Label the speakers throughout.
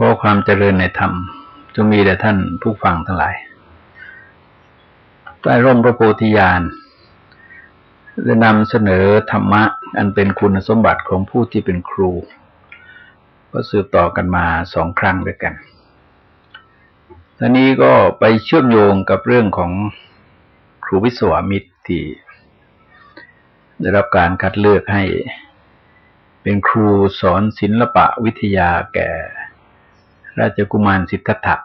Speaker 1: ขอความเจริญในธรรมจงมีแด่ท่านผู้ฟังทั้งหลาย ใต้ร่มพระโพธิญาณจะนำเสนอธรรมะ อันเป็นคุณสมบัติของผู้ที่เป็นครู ก็สืบต่อกันมาสองครั้งด้วยกันทีนี้ก็ไปเชื่อมโยงกับเรื่องของครูวิศวมิตรที่ได้รับการคัดเลือกให้เป็นครูสอนศิลปะวิทยาแก่ ราชกุมารสิทธัตถะ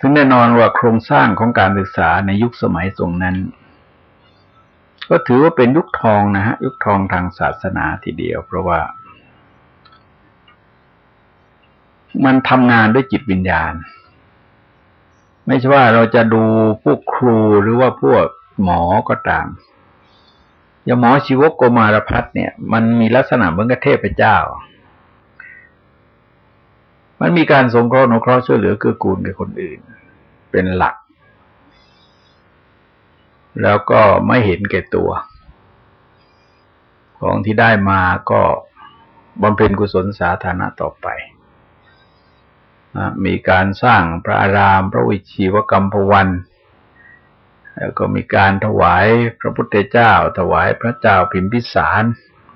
Speaker 1: ซึ่งแน่นอนว่าโครงสร้างของการศึกษาในยุคสมัยทรงนั้น ก็ถือว่าเป็นยุคทองนะฮะ ยุคทองทางศาสนาทีเดียว เพราะว่า มันทำงานด้วยจิตวิญญาณ ไม่ใช่ว่าเราจะดูพวกครูหรือว่าพวกหมอก็ตามอย่างหมอชีวกโกมารพัฒเนี่ย มันมีลักษณะเหมือนกับเทพเจ้า มันมีการสงเคราะห์นุเคราะห์ช่วยเหลือเกื้อกูลกับคนอื่น เป็นหลัก แล้วก็ไม่เห็นแก่ตัว ของที่ได้มาก็บำเพ็ญกุศลสาธารณะต่อไปมีการสร้างพระอาราม พระวิชีวกรรมพวันแล้วก็มีการถวายพระพุทธเจ้า ถวายพระเจ้าพิมพิสาร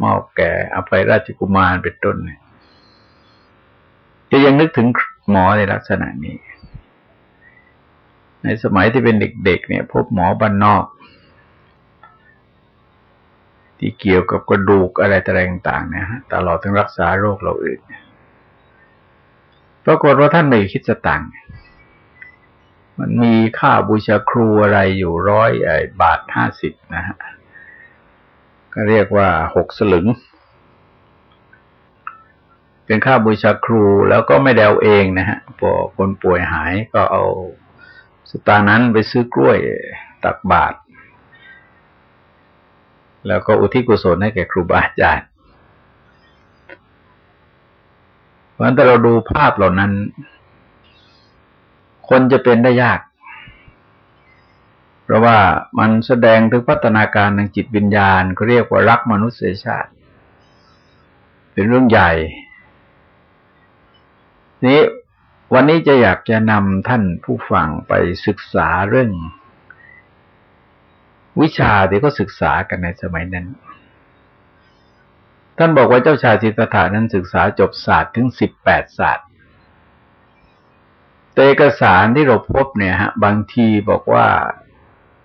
Speaker 1: มอบแก่อภัยราชกุมารเป็นต้นเนี่ย จะยังนึกถึงหมอในลักษณะนี้ ในสมัยที่เป็นเด็ก ๆ เนี่ย พบหมอบ้านนอก ที่เกี่ยวกับกระดูกอะไรต่างๆเนี่ยตลอดถึงรักษาโรคเราอื่นปรากฏว่าท่านไม่คิดสตังค์มันมีค่าบูชาครูอะไรอยู่ร้อยบาทห้าสิบนะฮะก็เรียกว่าหกสลึง เป็นค่าบูชาครูแล้วก็ไม่ได้เอาเองนะฮะพอคนป่วยหายก็เอาสตานั้นไปซื้อกล้วยตักบาตรแล้วก็อุทิศกุศลให้แก่ครูบาอาจารย์เพราะฉะนั้นถ้าเราดูภาพเหล่านั้น คนจะเป็นได้ยาก เพราะว่ามันแสดงถึงพัฒนาการทางจิตวิญญาณเขาเรียกว่ารักมนุษยชาติ เป็นเรื่องใหญ่ นี้วันนี้จะอยากจะนำท่านผู้ฟังไปศึกษาเรื่อง วิชาที่ก็ศึกษากันในสมัยนั้น ท่านบอกว่าเจ้าชายสิทธัตถานั้นศึกษาจบศาสตร์ถึงสิบแปดศาสตร์แต่เอกสารที่เราพบเนี่ยฮะ บางทีบอกว่า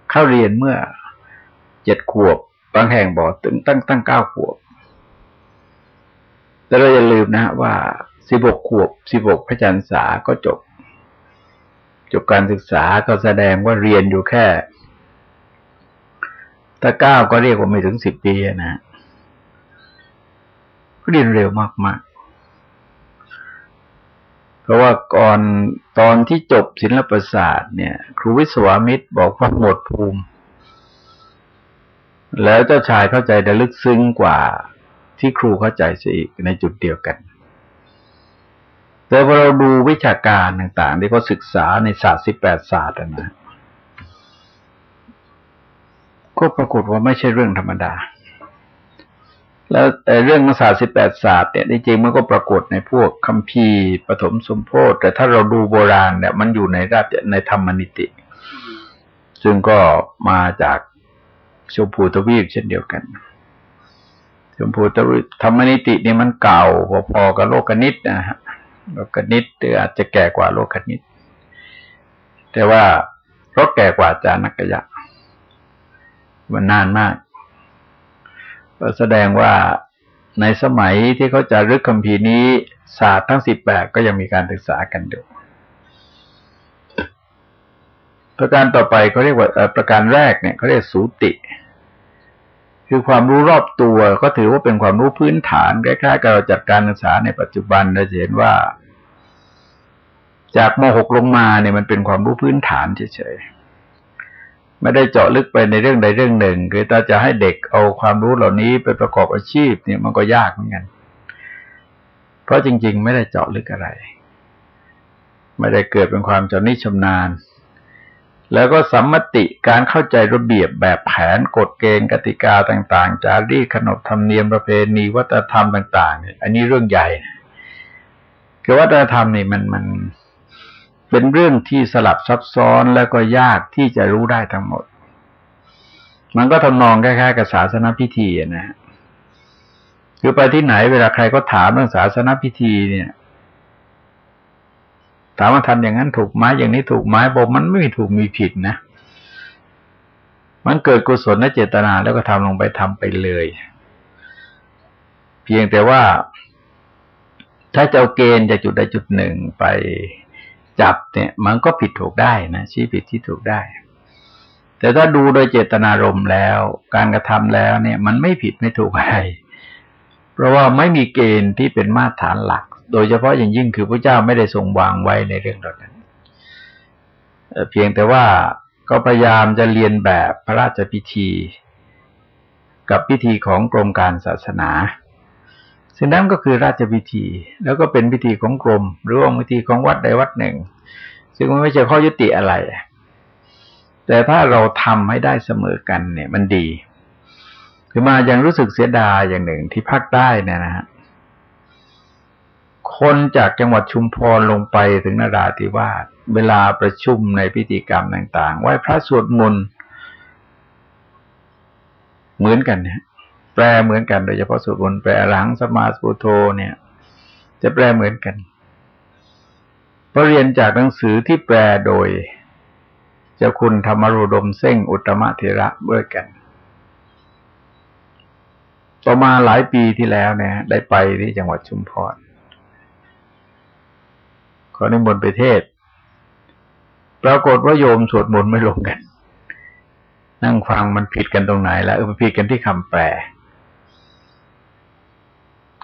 Speaker 1: เข้าเรียนเมื่อเจ็ดขวบ บางแห่งบอกตั้งตั้งตั้งเก้าขวบ แต่เราอย่าลืมนะว่า สิบหกขวบสิบหกพระจันทราก็จบ จบการศึกษาก็แสดงว่าเรียนอยู่แค่ถ้าเก้าก็เรียกว่าไม่ถึงสิบปีนะ เรียนเร็วมากๆ เพราะว่าก่อนตอนที่จบศิลปศาสตร์เนี่ย ครูวิศวามิตรบอกว่าหมดภูมิ แล้วเจ้าชายเข้าใจได้ลึกซึ้งกว่าที่ครูเข้าใจซะอีกในจุดเดียวกัน แต่พอเราดูวิชาการต่างๆ ที่เขาศึกษาในศาสตร์สิบแปดศาสตร์นะก็ปรากฏว่าไม่ใช่เรื่องธรรมดา แล้วเรื่องศาสตร์สิบแปดศาสตร์เนี่ยจริงๆมันก็ปรากฏในพวกคัมภีร์ปฐมสมโพธิแต่ถ้าเราดูโบราณเนี่ยมันอยู่ในราชในธรรมนิติ ซึ่งก็มาจากชมพูทวีปเช่นเดียวกันชมพูทวีปธรรมนิติเนี่ยมันเก่าพอๆกับโลกนิตนะฮะ โลกนิตหรืออาจจะแก่กว่าโลกนิตแต่ว่าเพราะแก่กว่าจานักยะมันนานมากก็แสดงว่าในสมัยที่เขาจะรึกคำพีนี้ศาสตร์ทั้งสิบแปดก็ยังมีการศึกษากันอยู่ประการต่อไปเขาเรียกว่าประการแรกเนี่ยเขาเรียกสูติ คือความรู้รอบตัวก็ถือว่าเป็นความรู้พื้นฐานคล้ายๆกับเราจัดการศึกษาในปัจจุบันเราจะเห็นว่า จากม .6 ลงมาเนี่ยมันเป็นความรู้พื้นฐานเฉยๆไม่ได้เจาะลึกไปในเรื่องใดเรื่องหนึ่ง คือถ้าจะให้เด็กเอาความรู้เหล่านี้ไปประกอบอาชีพเนี่ยมันก็ยากเหมือนกันเพราะจริง ๆ ไม่ได้เจาะลึกอะไร ไม่ได้เกิดเป็นความจำนิชำนาญ แล้วก็สัมมติการเข้าใจระเบียบแบบแผนกฎเกณฑ์กติกาต่าง ๆ จารีตขนบธรรมเนียมประเพณีวัฒนธรรมต่าง ๆ เนี่ย อันนี้เรื่องใหญ่คือวัฒนธรรมนี่มันมันเป็นเรื่องที่สลับซับซ้อนแล้วก็ยากที่จะรู้ได้ทั้งหมด มันก็ทำนองคล้ายๆกับศาสนาพิธีนะคือไปที่ไหนเวลาใครก็ถามเรื่องศาสนาพิธีเนี่ย ถามว่าทำอย่างนั้นถูกไหมอย่างนี้ถูกไหมบอกมันไม่มีถูกมีผิดนะ มันเกิดกุศลและเจตนาแล้วก็ทำลงไปทำไปเลย เพียงแต่ว่า ถ้าจะเอาเกณฑ์จากจุดใดจุดหนึ่งไปจับเนี่ย มันก็ผิดถูกได้นะชี้ผิดที่ถูกได้ แต่ถ้าดูโดยเจตนารมณ์แล้ว การกระทำแล้วเนี่ย มันไม่ผิดไม่ถูกอะไรเพราะว่าไม่มีเกณฑ์ที่เป็นมาตรฐานหลัก โดยเฉพาะอย่างยิ่งคือพระเจ้าไม่ได้ทรงวางไว้ในเรื่องเหล่านั้นเพียงแต่ว่าก็พยายามจะเรียนแบบพระราชพิธี กับพิธีของกรมการศาสนาซึ่งนั้นก็คือราชพิธี แล้วก็เป็นพิธีของกรม หรือว่าพิธีของวัดใดวัดหนึ่ง ซึ่งมันไม่ใช่ข้อยุติอะไร แต่ถ้าเราทำให้ได้เสมอกันเนี่ยมันดี คือมายังรู้สึกเสียดายอย่างหนึ่งที่ภาคใต้เนี่ยนะฮะ คนจากจังหวัดชุมพรลงไปถึงนาราธิวาสเวลาประชุมในพิธีกรรมต่างๆ ไหว้พระสวดมนต์เหมือนกันเนี่ยแปลเหมือนกันโดยเฉพาะสวดมนต์แปลหลังสมาสุโธเนี่ย จะแปลเหมือนกันเพระเรียนจากหนังสือที่แปลโดย เจ้าคุณธรรมรุดมเส้งอุตมะเทระด้วยกัน ต่อมาหลายปีที่แล้วเนี่ยได้ไปที่จังหวัดชุมพร ขอนิมนต์ไปเทศ ปรากฏว่าโยมสวดมนต์ไม่ลงกัน นั่งฟังมันผิดกันตรงไหนแล้วเออผิดกันที่คำแปล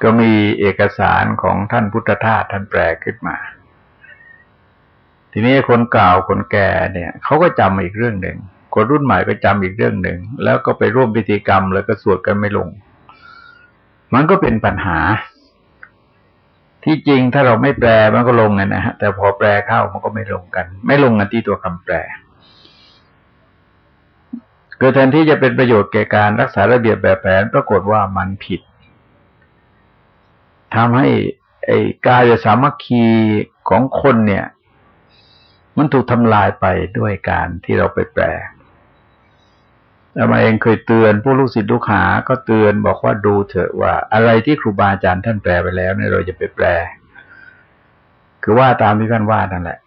Speaker 1: ก็มีเอกสารของท่านพุทธทาสท่านแปลขึ้นมา ทีนี้คนเก่าคนแก่เนี่ยเขาก็จำอีกเรื่องหนึ่งคนรุ่นใหม่ก็จำอีกเรื่องหนึ่ง แล้วก็ไปร่วมพิธีกรรมแล้วก็สวดกันไม่ลง มันก็เป็นปัญหา ที่จริงถ้าเราไม่แปลมันก็ลงไงนะฮะแต่พอแปลเข้ามันก็ไม่ลงกัน ไม่ลงกันที่ตัวคำแปลเกิดแทนที่จะเป็นประโยชน์แก่การรักษาระเบียบแบบแผนปรากฏว่ามันผิดทำให้ไอ้กายสามัคคีของคนเนี่ย มันถูกทำลายไปด้วยการที่เราไปแปล แต่มาเองเคยเตือนผู้ลูกศิษย์ลูกหา ก็เตือนบอกว่าดูเถอะว่า อะไรที่ครูบาอาจารย์ท่านแปลไปแล้วเนี่ยเราจะไปแปล คือว่าตามที่ท่านว่านั่นแหละ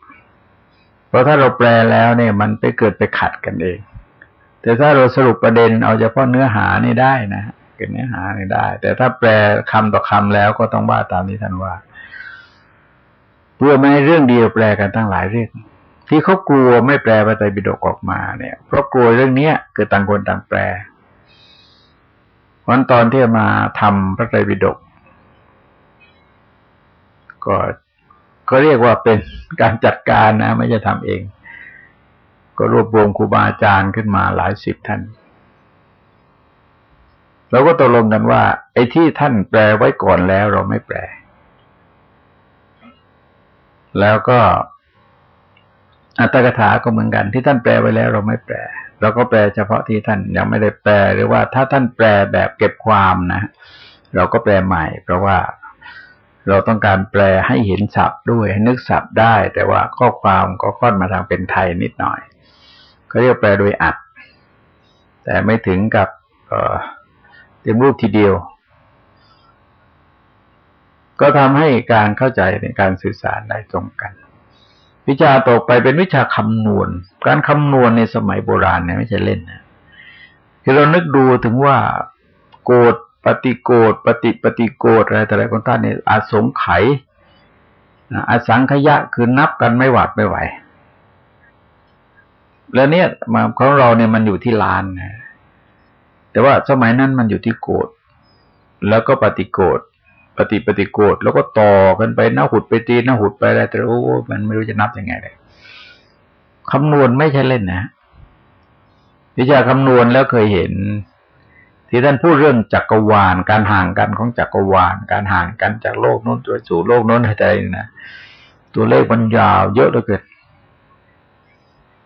Speaker 1: เพราะถ้าเราแปลแล้วเนี่ย มันไปเกิดไปขัดกันเอง แต่ถ้าเราสรุปประเด็นเอาเฉพาะเนื้อหานี่ได้นะเกิดเนื้อหาไม่ได้ แต่ถ้าแปลคำต่อคำแล้วก็ต้องว่าตามที่ท่านว่า เพื่อไม่ให้เรื่องเดียวแปลกันตั้งหลายเรื่อง ที่เขากลัวไม่แปลพระไตรปิฎกออกมาเนี่ย เพราะกลัวเรื่องเนี้ยเกิดต่างคนต่างแปลวันตอนที่มาทำพระไตรปิฎกก็ก็เรียกว่าเป็นการจัดการนะ ไม่จะทำเอง ก็รวบรวมครูบาอาจารย์ขึ้นมาหลายสิบท่านเราก็ตกลงกันว่า ไอ้ที่ท่านแปลไว้ก่อนแล้วเราไม่แปล แล้วก็ อัตถกถาก็เหมือนกันที่ท่านแปลไว้แล้วเราไม่แปลเราก็แปลเฉพาะที่ท่านยังไม่ได้แปลหรือว่าถ้าท่านแปลแบบเก็บความนะ เราก็แปลใหม่ เพราะว่าเราต้องการแปลให้เห็นศัพท์ด้วยให้นึกศัพท์ได้ แต่ว่าข้อความก็ค่อนมาทางเป็นไทยนิดหน่อยเขาเรียกแปลโดยอัด แต่ไม่ถึงกับเออเต็มรูปทีเดียว ก็ทำให้การเข้าใจในการสื่อสารได้ตรงกัน วิชาต่อไปเป็นวิชาคำนวณ การคำนวณในสมัยโบราณเนี่ยไม่ใช่เล่นนะคือเรานึกดูถึงว่าโกดปฏิโกดปฏิปฏิโกดอะไรแต่อะไรคนต้านเนี่ยอาสงไขอาสังขยะคือนับกันไม่หวาดไม่ไหว แล้วเนี่ยมาของเราเนี่ยมันอยู่ที่ลานนะแต่ว่าสมัยนั้นมันอยู่ที่โกดแล้วก็ปฏิโกด ปฏิปฏิโกดแล้วก็ต่อกันไปหน้าหุดไปตีหน้าหุดไปอะไรแต่โอ้มันไม่รู้จะนับยังไงเลยคำนวณไม่ใช่เล่นนะวิชาคำนวณแล้วเคยเห็น ที่ท่านพูดเรื่องจักรวาล การห่างกันของจักรวาล การห่างกันจากโลกโน้นไปสู่โลกโน้นอะไรนะตัวเลขมันยาวเยอะเหลือเกิน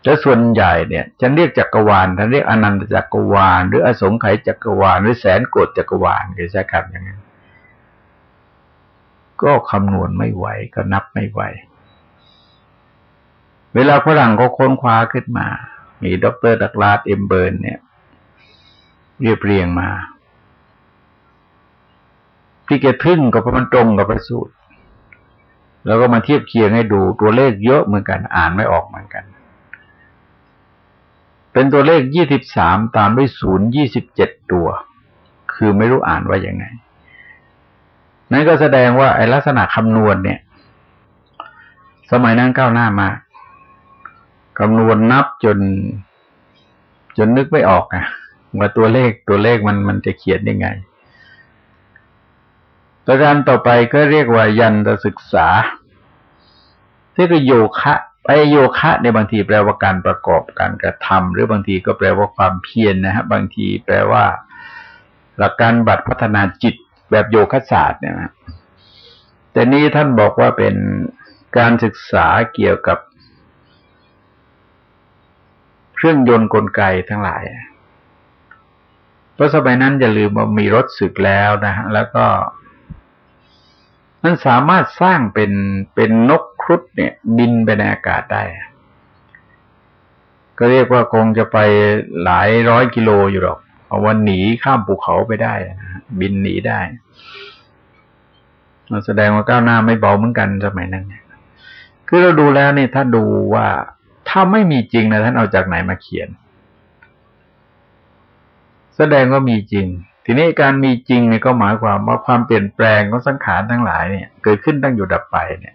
Speaker 1: แต่ส่วนใหญ่เนี่ยฉันเรียกจักรวาลท่านเรียกอนันตจักรวาล หรืออสงไขยจักรวาล หรือแสนโกดจักรวาลคือใช้คำอย่างนั้น ก็คำนวณไม่ไหวก็นับไม่ไหว เวลาฝรั่งก็ค้นคว้าขึ้นมา มีด็อกเตอร์ดักลาส เอ็มเบิร์นเนี่ยเรียบเรียงมา ที่แกทึ่งกับพระมันตรงกับพระสูตร แล้วก็มาเทียบเคียงให้ดูตัวเลขเยอะเหมือนกันอ่านไม่ออกเหมือนกัน เป็นตัวเลขยี่สิบสามตามด้วยศูนย์ยี่สิบเจ็ดตัว คือไม่รู้อ่านว่ายังไง นั่นก็แสดงว่าไอ้ลักษณะคำนวณเนี่ย สมัยนั้นก้าวหน้ามากคำนวณนับจน จนนึกไม่ออกอะว่าตัวเลขตัวเลขมันมันจะเขียนยังไงประการต่อไปก็เรียกว่ายันตศึกษา ที่ก็โยคะไอโยคะในบางทีแปลว่าการประกอบการกระทำหรือบางทีก็แปลว่าความเพียรนนะฮะบางทีแปลว่า หลักการบัตรพัฒนาจิต แบบโยคะศาสตร์เนี่ยนะแต่นี้ท่านบอกว่าเป็นการศึกษาเกี่ยวกับ เครื่องยนต์กลไกทั้งหลายเพราะสมัยนั้นอย่าลืมว่ามีรถศึกแล้วนะฮะแล้วก็มันสามารถสร้างเป็นเป็นนกครุฑเนี่ย บินไปในอากาศได้ ก็เรียกว่าคงจะไปหลายร้อยกิโลอยู่หรอก เอาวันหนีข้ามภูเขาไปได้นะ บินหนีได้มาแสดงว่าก้าวหน้าไม่เบาเหมือนกันสมัยนั้นคือเราดูแล้วเนี่ยถ้าดูว่าถ้าไม่มีจริงนะท่านเอาจากไหนมาเขียน แสดงว่ามีจริง ทีนี้การมีจริงเนี่ยก็หมายความว่าความเปลี่ยนแปลงของสังขารทั้งหลายเนี่ย เกิดขึ้นตั้งอยู่ดับไปเนี่ย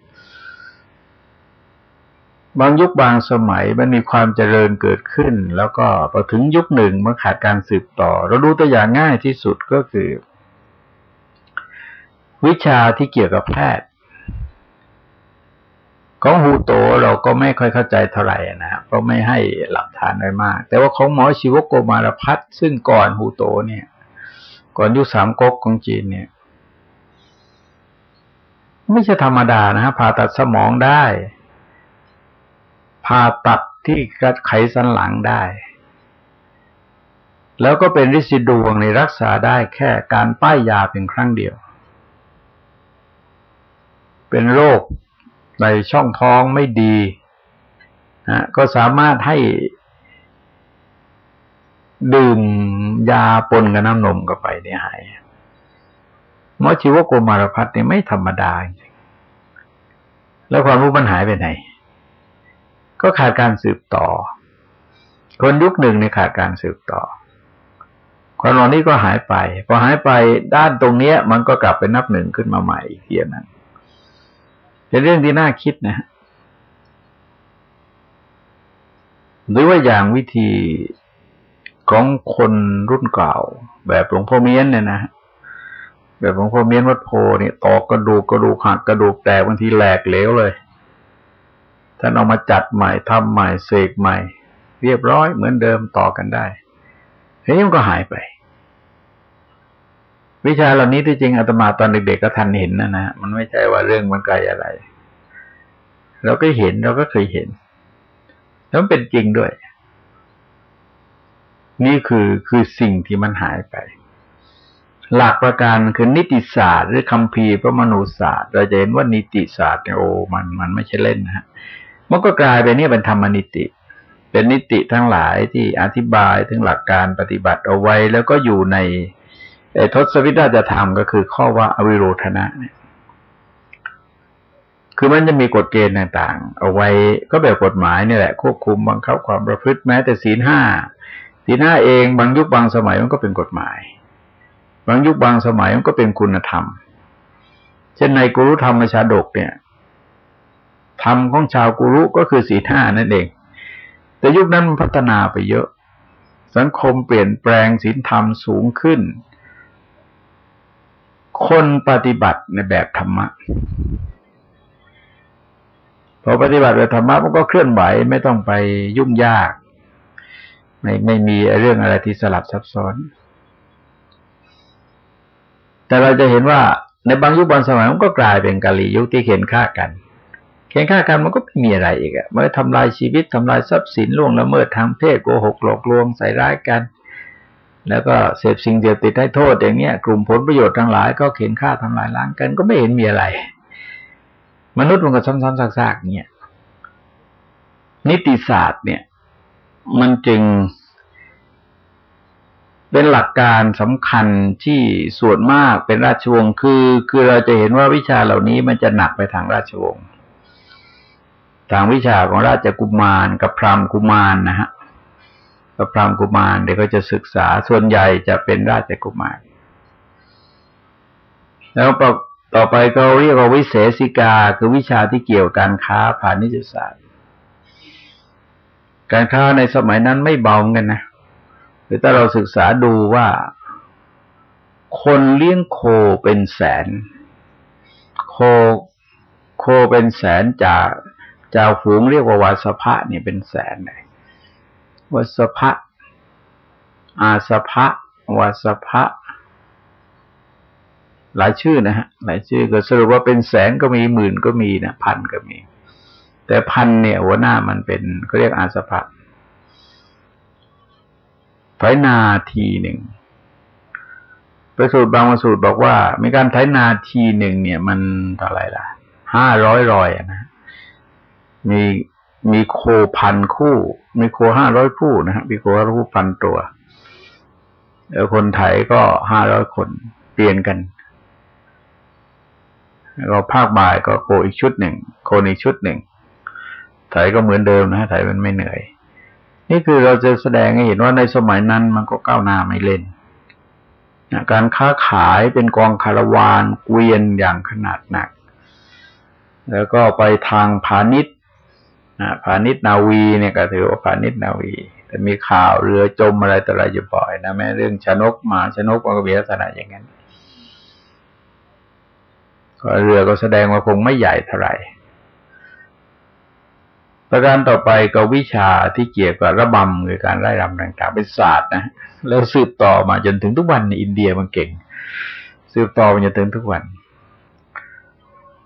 Speaker 1: บางยุคบางสมัยมันมีความเจริญเกิดขึ้น แล้วก็พอถึงยุคหนึ่งมื่อขาดการสืบต่อ เราดูตัวอย่างง่ายที่สุดก็คือ วิชาที่เกี่ยวกับแพทย์ ของฮูโตเราก็ไม่ค่อยเข้าใจเท่าไหร่นะเพราะไม่ให้หลักฐานอะไรมาก แต่ว่าของหมอชีวโกมารพัฒซึ่งก่อนฮูโตเนี่ย ก่อนยุคสามก๊กของจีนเนี่ย ไม่ใช่ธรรมดานะฮะผ่าตัดสมองได้ ผ่าตัดที่กระไขสันหลังได้ แล้วก็เป็นริสิดวงในรักษาได้แค่การป้ายยาเพียงครั้งเดียว เป็นโรคในช่องท้องไม่ดีนะก็สามารถให้ดื่มยาปนกับน้ำนมก็ไปเนี่ยหายหมอชีวโกมารพัฒเนี่ยไม่ธรรมดาจริงแล้วความรู้มันหายไปไหน ก็ขาดการสืบต่อ คนยุคหนึ่งในขาดการสืบต่อ ความหลอนนี้ก็หายไป พอหายไปด้านตรงเนี้ย มันก็กลับไปนับหนึ่งขึ้นมาใหม่อีกทีนั้นเป็นเรื่องที่น่าคิดนะหรือว่าอย่างวิธีของคนรุ่นเก่า แบบหลวงพ่อเมียนเนี่ยนะแบบหลวงพ่อเมียนวัดโพเนี่ยตอกกระดูกกระดูกหักกระดูกแตกบางทีแหลกเหลวเลย ท่านเอามาจัดใหม่ทำใหม่เสกใหม่ เรียบร้อยเหมือนเดิมต่อกันได้เฮ้ยมันก็หายไป วิชาเหล่านี้ที่จริงอาตมาตอนเด็กๆก็ทันเห็นนะนะมันไม่ใช่ว่าเรื่องมันไกลอะไร เราก็เห็นเราก็เคยเห็น แล้วมันเป็นจริงด้วย นี่คือคือสิ่งที่มันหายไปหลักประการคือนิติศาสตร์ หรือคัมภีร์พระมนุศาสตร์ เราจะเห็นว่านิติศาสตร์เนี่ยโอ้มันมันไม่ใช่เล่นนะฮะ มันก็กลายเป็นนี่เป็นธรรมนิติ เป็นนิติทั้งหลายที่อธิบายถึงหลักการปฏิบัติเอาไว้ แล้วก็อยู่ในทศวิราชธรรมก็คือข้อว่าอวิโรธนะเนี่ยคือมันจะมีกฎเกณฑ์ต่างๆ เอาไว้ก็แบบกฎหมายนี่แหละ ควบคุมบังคับความประพฤติแม้แต่ศีลห้าทีหน้าเองบางยุคบางสมัยมันก็เป็นกฎหมาย บางยุคบางสมัยมันก็เป็นคุณธรรม เช่นในกุรุธรรมชาดกเนี่ย ธรรมของชาวกุรุก็คือสีห้านั่นเอง แต่ยุคนั้นมันพัฒนาไปเยอะ สังคมเปลี่ยนแปลงศีลธรรมสูงขึ้น คนปฏิบัติในแบบธรรมะพอปฏิบัติแบบธรรมะมันก็เคลื่อนไหวไม่ต้องไปยุ่งยาก ไม่ไม่มีเรื่องอะไรที่สลับซับซ้อน แต่เราจะเห็นว่าในบางยุคบางสมัยมันก็กลายเป็นกาลียุคที่เข็นฆ่ากัน เข็นฆ่ากันมันก็ไม่มีอะไรอีกอะมันทำลายชีวิตทำลายทรัพย์สินล่วงละเมิดทางเพศโกหกหลอกลวงใส่ร้ายกัน แล้วก็เสพสิ่งเดียวติดให้โทษอย่างเนี้ยกลุ่มผลประโยชน์ทั้งหลายก็เข็นฆ่าทำลายล้างกัน ก็ไม่เห็นมีอะไร มนุษย์มันก็ซ้ำๆซากๆเนี่ยนิติศาสตร์เนี่ย มันจึงเป็นหลักการสำคัญที่ส่วนมากเป็นราชวงศ์คือ คือเราจะเห็นว่าวิชาเหล่านี้มันจะหนักไปทางราชวงศ์ ทางวิชาของราชกุมารกับพรามกุมารนะฮะกับพรามกุมารเดี๋ยวก็จะศึกษาส่วนใหญ่จะเป็นราชกุมาร แล้วต่อไปก็เรียกว่าวิเศษิกา คือวิชาที่เกี่ยวกับการค้าพาณิชยศาสตร์ การค้าในสมัยนั้นไม่เบากันนะคือถ้าเราศึกษาดูว่า คนเลี้ยงโคเป็นแสน โคโคเป็นแสนจาก จาฝูงเรียกว่าวาสภะนี่เป็นแสนเลยวาสภะอาสภะวาสภะหลายชื่อนะฮะหลายชื่อก็สรุปว่าเป็นแสนก็มีหมื่นก็มีนะพันก็มี แต่พันเนี่ย หัวหน้ามันเป็นเขาเรียกอาสภะไถนาทีหนึ่งประสูตรบางประสูตรบอกว่า มีการไถนาทีหนึ่งเนี่ย มันเท่าไรล่ะห้าร้อยรอยนะ มีมีโคพันคู่ มีโคห้าร้อยคู่นะฮะมีโคห้าร้อยคู่พันตัวแล้วคนไถก็ห้าร้อยคนเปลี่ยนกันเราภาคบ่ายก็โคอีกชุดหนึ่ง โคอีกชุดหนึ่งไถก็เหมือนเดิมนะไถมันไม่เหนื่อย นี่คือเราจะแสดงให้เห็นว่าในสมัยนั้นมันก็ก้าวหน้าไม่เล่นการค้าขายเป็นกองคารวานเกวียนอย่างขนาดหนัก แล้วก็ไปทางพาณิชย์ พาณิชนาวีเนี่ยก็ถือว่าพาณิชนาวี แต่มีข่าวเรือจมอะไรต่ออะไรอยู่บ่อยนะแม้เรื่องชนกมาชนกมันก็มีลักษณะอย่างนั้นก็เรือก็แสดงว่าคงไม่ใหญ่เท่าไหร่ประการต่อไปก็วิชาที่เกี่ยวกับระบำคือการไล่รำต่างๆเป็นศาสตร์นะแล้วสืบต่อมาจนถึงทุกวันในอินเดียมันเก่ง สืบต่อมาจนถึงทุกวัน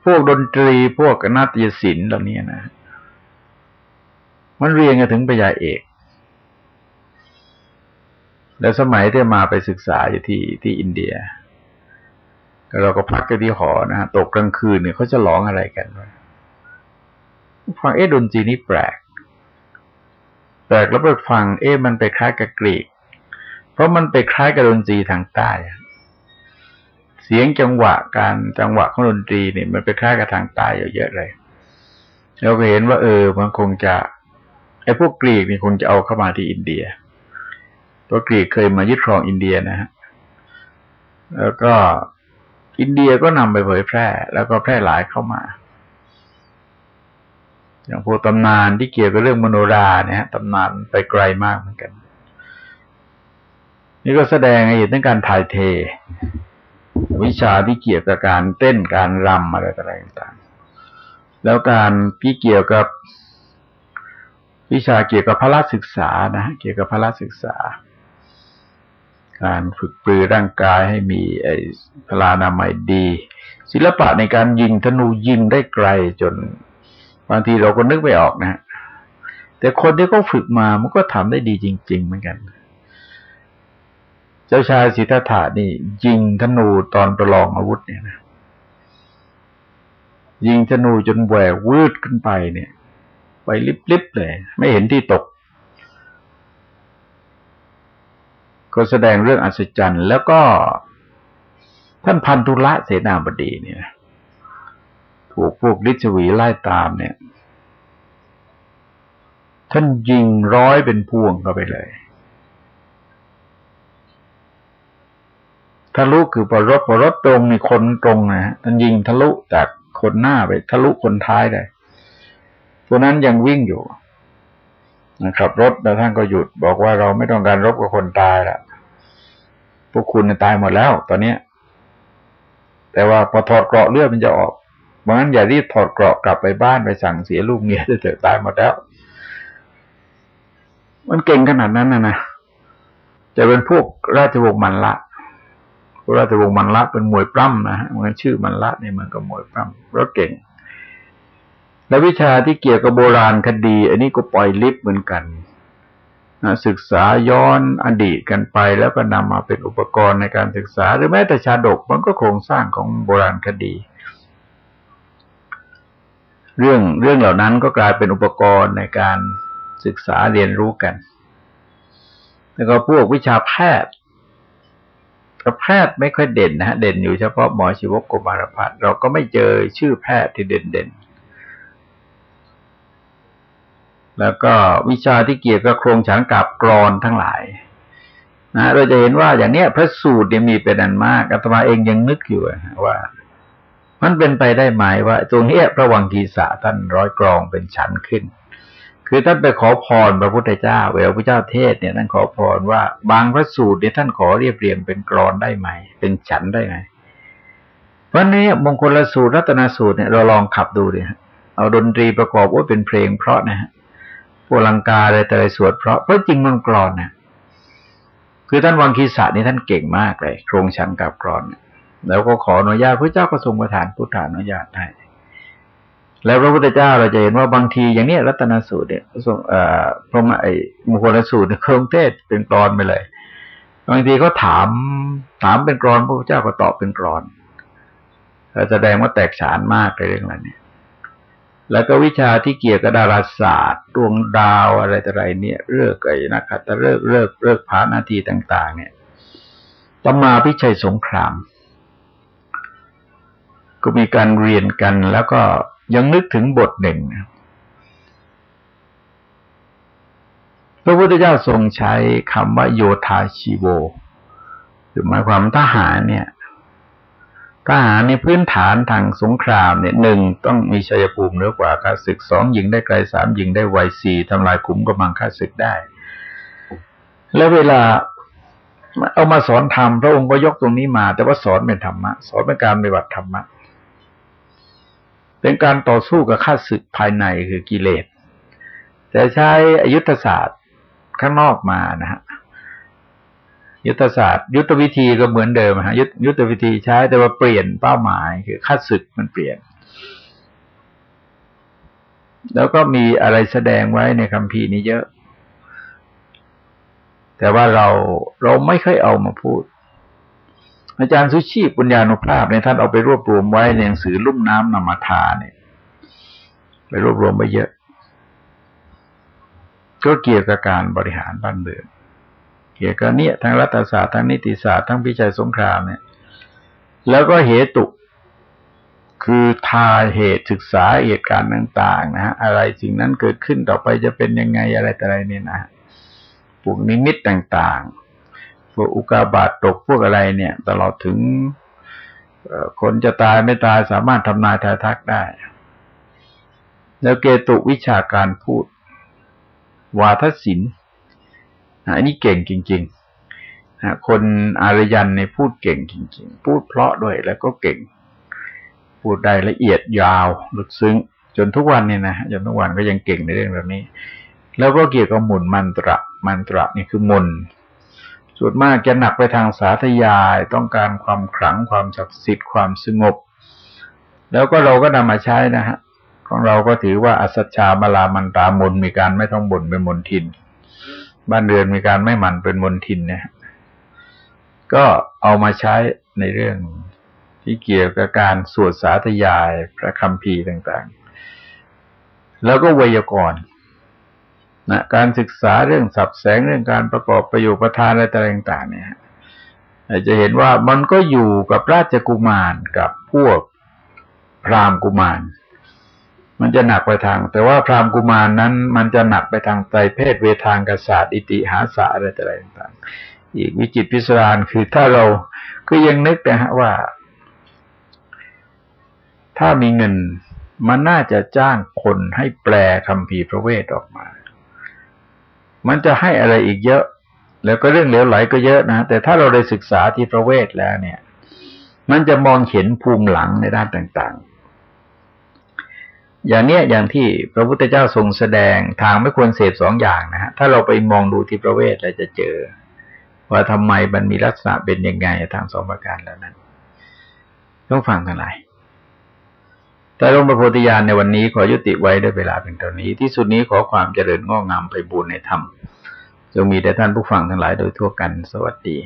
Speaker 1: พวกดนตรีพวกนาฏศิลป์เหล่านี้นะ มันเรียนกันถึงปริญญาเอก แล้วสมัยที่มาไปศึกษาอยู่ที่ที่อินเดียเราก็พักกันที่หอนะฮะตกกลางคืนเนี่ยเขาจะร้องอะไรกันวะฟังเอ๊ะดนตรีนี่แปลก แปลกแล้วไปฟังเอ๊ะมันไปคล้ายกับกรีก เพราะมันไปคล้ายกับดนตรีทางใต้ เสียงจังหวะการจังหวะของดนตรีเนี่ยมันไปคล้ายกับทางใต้เยอะเลย เราก็เห็นว่า เออมันคงจะ ไอ้พวกกรีกนี่คงจะเอาเข้ามาที่อินเดีย ตัวกรีกเคยมายึดครองอินเดียนะฮะ แล้วก็อินเดียก็นำไปเผยแพร่ แล้วก็แพร่หลายเข้ามา อย่างพวกตำนานที่เกี่ยวกับเรื่องมโนราเนี่ยตำนานไปไกลมากเหมือนกัน นี่ก็แสดงให้เห็นถึงการถ่ายเท วิชาที่เกี่ยวกับการเต้นการรำอะไรต่างๆ แล้วการที่เกี่ยวกับ วิชาเกี่ยวกับพระศึกษานะเกี่ยวกับพระศึกษา การฝึกปรือร่างกายให้มีไอ้พลานามัยดี ศิลปะในการยิงธนูยิงได้ไกลจนบางทีเราก็นึกไม่ออกนะ แต่คนที่เขาฝึกมามันก็ทำได้ดีจริง ๆ เหมือนกัน เจ้าชายสิทธัตถะนี่ ยิงธนูตอนประลองอาวุธเนี่ยนะยิงธนูจนแหวกวืดขึ้นไปเนี่ย ไปลิบๆเลย ไม่เห็นที่ตก ก็แสดงเรื่องอัศจรรย์ แล้วก็ท่านพันธุละเสนาบดีเนี่ยถูกพวกฤิชวีไล่ตามเนี่ย ท่านยิงร้อยเป็นพวงเข้าไปเลยทะลุคือพอรถพอรถตรงนี่คนตรงนะฮะท่านยิงทะลุจากคนหน้าไป ทะลุคนท้ายเลย ตัวนั้นยังวิ่งอยู่นะครับรถแล้วท่านก็หยุด บอกว่าเราไม่ต้องการรบกับคนตายละพวกคุณตายหมดแล้ว ตอนเนี้ย แต่ว่าพอถอดเกราะเลือดมันจะออกเพราะงั้นอย่ารีบถอดเกราะกลับไปบ้านไปสั่งเสียลูกเมียจะเถอะตายหมดแล้ว มันเก่งขนาดนั้นนะนะจะเป็นพวกราชวงศ์มันละพวกราชวงศ์มันละเป็นมวยปล้ำนะฮะมันชื่อมันละเนี่ยมันก็มวยปล้ำเพราะเก่ง และวิชาที่เกี่ยวกับโบราณคดี อันนี้ก็ปล่อยลิฟเหมือนกันศึกษาย้อนอดีตกันไปแล้วก็นำมาเป็นอุปกรณ์ในการศึกษา หรือแม้แต่ชาดกมันก็โครงสร้างของโบราณคดี เรื่องเรื่องเหล่านั้นก็กลายเป็นอุปกรณ์ในการศึกษาเรียนรู้กัน แล้วก็พวกวิชาแพทย์แพทย์ไม่ค่อยเด่นนะฮะเด่นอยู่เฉพาะหมอชีวกกมารพัฒเราก็ไม่เจอชื่อแพทย์ที่เด่นเด่น แล้วก็วิชาที่เกี่ยวกับโครงฉันกับกรอนทั้งหลายนะเราจะเห็นว่าอย่างเนี้ยพระสูตรเนี่ยมีเป็นอันมากอาตมาเองยังนึกอยู่ว่า มันเป็นไปได้ไหมว่าตรงนี้พระวังกีสาท่านร้อยกรองเป็นชั้นขึ้น คือท่านไปขอพรพระพุทธเจ้าเวลาพระเจ้าเทศเนี่ยท่านขอพรว่าบางพระสูตรเนี่ยท่านขอเรียบเรียงเป็นกรอนได้ไหม เป็นฉันได้ไหมเพราะนี้มงคลสูตรรัตนสูตรเนี่ยเราลองขับดูดิเอาดนตรีประกอบว่าเป็นเพลงเพราะนะฮะ พวลังกาอะไรแต่ไรสวดเพราะเพราะจริงมันกรอนนะคือท่านวังคีสะนี่ท่านเก่งมากเลย โครงชันกับกรอนแล้วก็ขออนุญาตพระเจ้าก็ทรงประทานพุทธานุญาตให้แล้วพระพุทธเจ้าเราจะเห็นว่าบางทีอย่างนี้รัตนสูตรเนี่ยทรงเอ่อพระไอ้มงคลสูตรโครงเทศเป็นกรอนไปเลย บางทีก็ถามถามเป็นกรอนพระพุทธเจ้าก็ตอบเป็นกรอนแสดงว่าแตกฉานมากในเรื่องนั้นเนี่ย แล้วก็วิชาที่เกี่ยวกับดาราศาสตร์ดวงดาวอะไรต่ออะไรเนี่ยเรื่องไอ้นะครับแต่เลิกเลิกเลิกพานาทีต่าง ๆ เนี่ยต่อมาพิชัยสงคราม ก็มีการเรียนกันแล้วก็ยังนึกถึงบทหนึ่งพระพุทธเจ้าทรงใช้คำว่าโยธาชีโวคือหมายความทหารเนี่ย ทหารในพื้นฐานทางสงครามเนี่ยหนึ่งต้องมีชัยภูมิเหนือกว่าข้าศึกสองยิงได้ไกลสามยิงได้ไวสี่ทำลายขุมกำลังข้าศึกได้ แล้วเวลาเอามาสอนธรรมพระองค์ก็ยกตรงนี้มา แต่ว่าสอนเป็นธรรมะ สอนเป็นการปฏิบัติธรรมะ เป็นการต่อสู้กับข้าศึกภายในคือกิเลสแต่ใช้ยุทธศาสตร์ข้างนอกมานะฮะ ยุทธศาสตร์ ยุทธวิธีก็เหมือนเดิมฮะยุทยุทธวิธีใช้แต่ว่าเปลี่ยนเป้าหมายคือค่าศึกมันเปลี่ยน แล้วก็มีอะไรแสดงไว้ในคำพีนี้เยอะ แต่ว่าเราเราไม่เคยเอามาพูด อาจารย์สุชีพปุญญานุภาพในท่านเอาไปรวบรวมไว้ในหนังสือลุ่มน้ำนามาทาเนี่ย ไปรวบรวมไปเยอะก็เกี่ยวกับการบริหารบ้านเมือง เกี่ยวกับเนี่ยทั้งรัฐศาสตร์ทั้งนิติศาสตร์ทั้งพิจัยสงครามเนี่ย แล้วก็เหตุคือทาเหตุศึกษาเหตุการณ์ต่างๆนะฮะอะไรสิ่งนั้นเกิดขึ้นต่อไปจะเป็นยังไงอะไรแต่อะไรเนี่ยนะพวกนิมิตต่างๆพวกอุกาบาตตกพวกอะไรเนี่ยตลอดถึงคนจะตายไม่ตายสามารถทำนายทายทักได้ แล้วเกตุวิชาการพูด วาทศิลป์ อันนี้เก่งจริงๆคนอารยันในพูดเก่งจริง ๆ พูดเพราะด้วยแล้วก็เก่ง พูดได้ละเอียดยาวลึกซึ้ง จนทุกวันเนี่ยนะจนทุกวันก็ยังเก่งในเรื่องแบบนี้ แล้วก็เกี่ยวกับหมุนมันตระมันตระนี่คือมนส่วนมากจะหนักไปทางสาธยายต้องการความขลังความศักดิ์สิทธิ์ความสงบ แล้วก็เราก็นำมาใช้นะฮะของเราก็ถือว่าอัศชาบาลามันตามนมีการไม่ต้องบ่นเป็นมนทิน บ้านเรือนมีการไม่หมั่นเป็นมนทินเนี่ย ก็เอามาใช้ในเรื่องที่เกี่ยวกับการสวดสาธยายพระคำพีต่างๆ แล้วก็วยากรณ์นะการศึกษาเรื่องสับแสงเรื่องการประกอบประโยคประธานอะไรต่างๆ เนี่ยจะเห็นว่ามันก็อยู่กับราชกุมารกับพวกพราหมณ์กุมาร มันจะหนักไปทาง แต่ว่าพราหมณ์กุมารนั้น มันจะหนักไปทางไตรเพศเวทางกษัตริย์อิติหาสาอะไรต่างๆอีกวิจิตพิสดารคือถ้าเราก็ยังนึกนะฮะว่า ถ้ามีเงินมันน่าจะจ้างคนให้แปลคำพีพระเวทออกมา มันจะให้อะไรอีกเยอะ แล้วก็เรื่องเหลวไหลก็เยอะนะ แต่ถ้าเราได้ศึกษาที่พระเวทแล้วเนี่ย มันจะมองเห็นภูมิหลังในด้านต่างๆ อย่างเนี้ยอย่างที่พระพุทธเจ้าทรงแสดงทางไม่ควรเสพสองอย่างนะฮะถ้าเราไปมองดูที่ประเวทเราจะเจอ ว่าทำไมมันมีลักษณะเป็นยังไงทางสองประการแล้วนั้น ต้องฟังทั้งหลายแต่หลวงประโพธิญาณในวันนี้ขอยุติไว้ด้วยเวลาเป็นตอนนี้ ที่สุดนี้ขอความเจริญงอกงามไปบูรณนธรรมจงมีแด่ท่านผู้ฟังทั้งหลายโดยทั่วกันสวัสดี